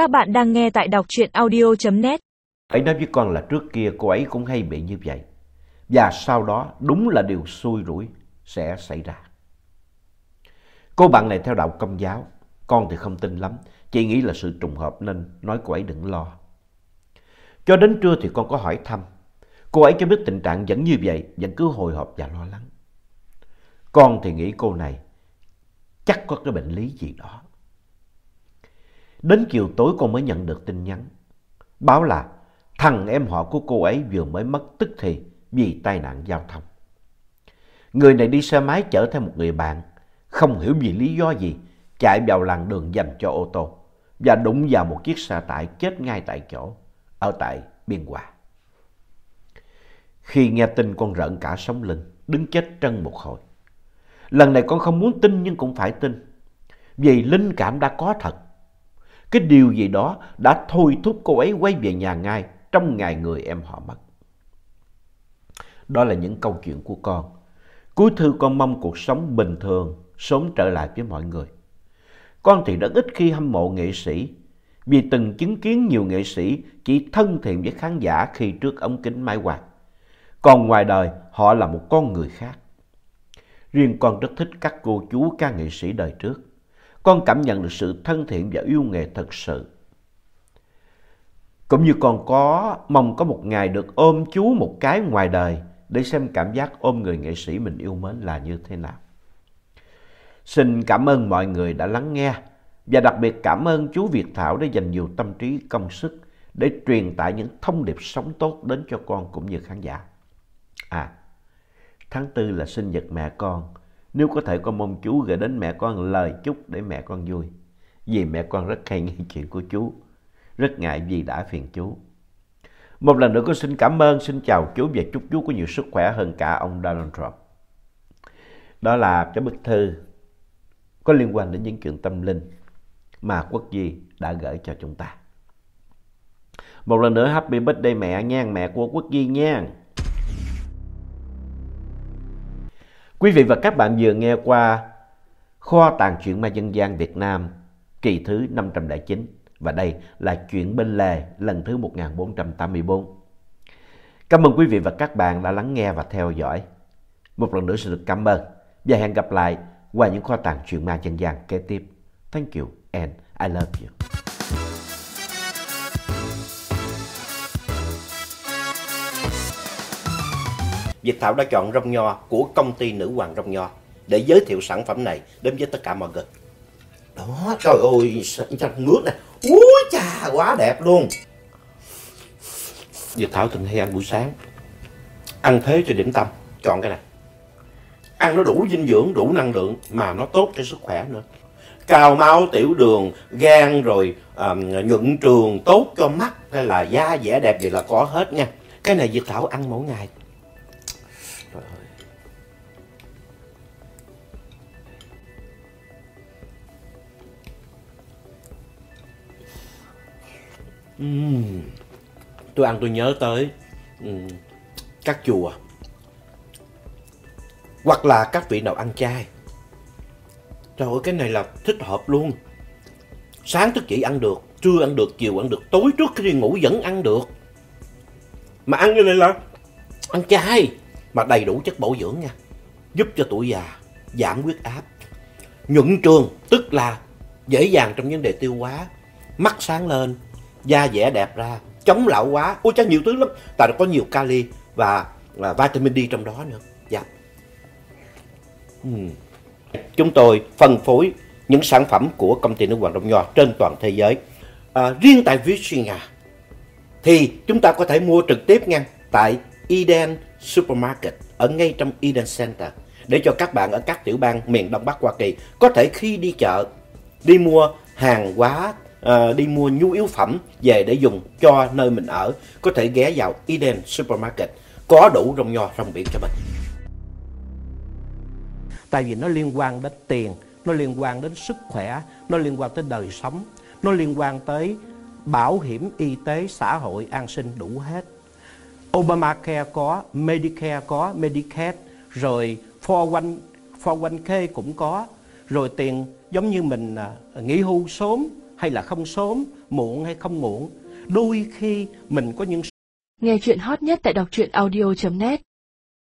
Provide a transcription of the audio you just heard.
Các bạn đang nghe tại đọc truyện audio.net. Ấy nói với con là trước kia cô ấy cũng hay bị như vậy. Và sau đó đúng là điều xui rủi sẽ xảy ra. Cô bạn này theo đạo công giáo, con thì không tin lắm, chỉ nghĩ là sự trùng hợp nên nói cô ấy đừng lo. Cho đến trưa thì con có hỏi thăm, cô ấy cho biết tình trạng vẫn như vậy, vẫn cứ hồi hộp và lo lắng. Con thì nghĩ cô này chắc có cái bệnh lý gì đó. Đến chiều tối con mới nhận được tin nhắn, báo là thằng em họ của cô ấy vừa mới mất tức thì vì tai nạn giao thông. Người này đi xe máy chở theo một người bạn, không hiểu vì lý do gì, chạy vào làn đường dành cho ô tô và đụng vào một chiếc xe tải chết ngay tại chỗ, ở tại Biên Hòa. Khi nghe tin con rợn cả sống lưng, đứng chết trân một hồi. Lần này con không muốn tin nhưng cũng phải tin, vì linh cảm đã có thật. Cái điều gì đó đã thôi thúc cô ấy quay về nhà ngay trong ngày người em họ mất. Đó là những câu chuyện của con. Cuối thư con mong cuộc sống bình thường sớm trở lại với mọi người. Con thì rất ít khi hâm mộ nghệ sĩ, vì từng chứng kiến nhiều nghệ sĩ chỉ thân thiện với khán giả khi trước ống kính máy quạt. Còn ngoài đời, họ là một con người khác. Riêng con rất thích các cô chú ca nghệ sĩ đời trước. Con cảm nhận được sự thân thiện và yêu nghề thật sự. Cũng như con có mong có một ngày được ôm chú một cái ngoài đời để xem cảm giác ôm người nghệ sĩ mình yêu mến là như thế nào. Xin cảm ơn mọi người đã lắng nghe và đặc biệt cảm ơn chú Việt Thảo đã dành nhiều tâm trí công sức để truyền tải những thông điệp sống tốt đến cho con cũng như khán giả. À, tháng tư là sinh nhật mẹ con. Nếu có thể con mong chú gửi đến mẹ con lời chúc để mẹ con vui. Vì mẹ con rất hay nghe chuyện của chú. Rất ngại vì đã phiền chú. Một lần nữa con xin cảm ơn, xin chào chú và chúc chú có nhiều sức khỏe hơn cả ông Donald Trump. Đó là cái bức thư có liên quan đến những chuyện tâm linh mà Quốc Duy đã gửi cho chúng ta. Một lần nữa happy birthday mẹ nha, mẹ của Quốc Duy nha. Quý vị và các bạn vừa nghe qua Kho tàng truyện ma dân gian Việt Nam, kỳ thứ 509 và đây là chuyện bên lề lần thứ 1484. Cảm ơn quý vị và các bạn đã lắng nghe và theo dõi. Một lần nữa xin được cảm ơn và hẹn gặp lại qua những kho tàng truyện ma dân gian kế tiếp. Thank you and I love you. Việt Thảo đã chọn rong nho của công ty Nữ Hoàng Rong Nho để giới thiệu sản phẩm này đến với tất cả mọi người. Đó, trời ơi, nước này, úi chà, quá đẹp luôn. Việt Thảo thường hay ăn buổi sáng, ăn thế cho điểm tâm, chọn cái này. Ăn nó đủ dinh dưỡng, đủ năng lượng mà nó tốt cho sức khỏe nữa. Cao máu, tiểu đường, gan rồi um, nhuận trường, tốt cho mắt hay là da dẻ đẹp gì là có hết nha. Cái này Việt Thảo ăn mỗi ngày. Trời ơi. Uhm. Tôi ăn tôi nhớ tới uhm, các chùa hoặc là các vị nào ăn chay. Trời ơi cái này là thích hợp luôn. Sáng thức dậy ăn được, trưa ăn được, chiều ăn được, tối trước khi đi ngủ vẫn ăn được. Mà ăn như này là ăn chay mà đầy đủ chất bổ dưỡng nha. Giúp cho tuổi già giảm huyết áp. Nhuận trường tức là dễ dàng trong vấn đề tiêu hóa, mắt sáng lên, da dẻ đẹp ra, chống lão hóa. Ôi chắc nhiều thứ lắm, tại nó có nhiều kali và, và vitamin D trong đó nữa. Dạ. Uhm. Chúng tôi phân phối những sản phẩm của công ty nước Hoàng Đông Nho trên toàn thế giới. À, riêng tại Virginia thì chúng ta có thể mua trực tiếp nha tại Eden Supermarket ở ngay trong Eden Center để cho các bạn ở các tiểu bang miền Đông Bắc Hoa Kỳ có thể khi đi chợ đi mua hàng hóa à, đi mua nhu yếu phẩm về để dùng cho nơi mình ở có thể ghé vào Eden Supermarket có đủ rong nho rong biển cho mình. Tại vì nó liên quan đến tiền nó liên quan đến sức khỏe nó liên quan tới đời sống nó liên quan tới bảo hiểm y tế xã hội an sinh đủ hết. Obamacare có Medicare có Medicaid rồi 401k cũng có. Rồi tiền giống như mình à, nghỉ hưu sớm hay là không sớm, muộn hay không muộn, đôi khi mình có những Nghe chuyện hot nhất tại đọc truyện audio.net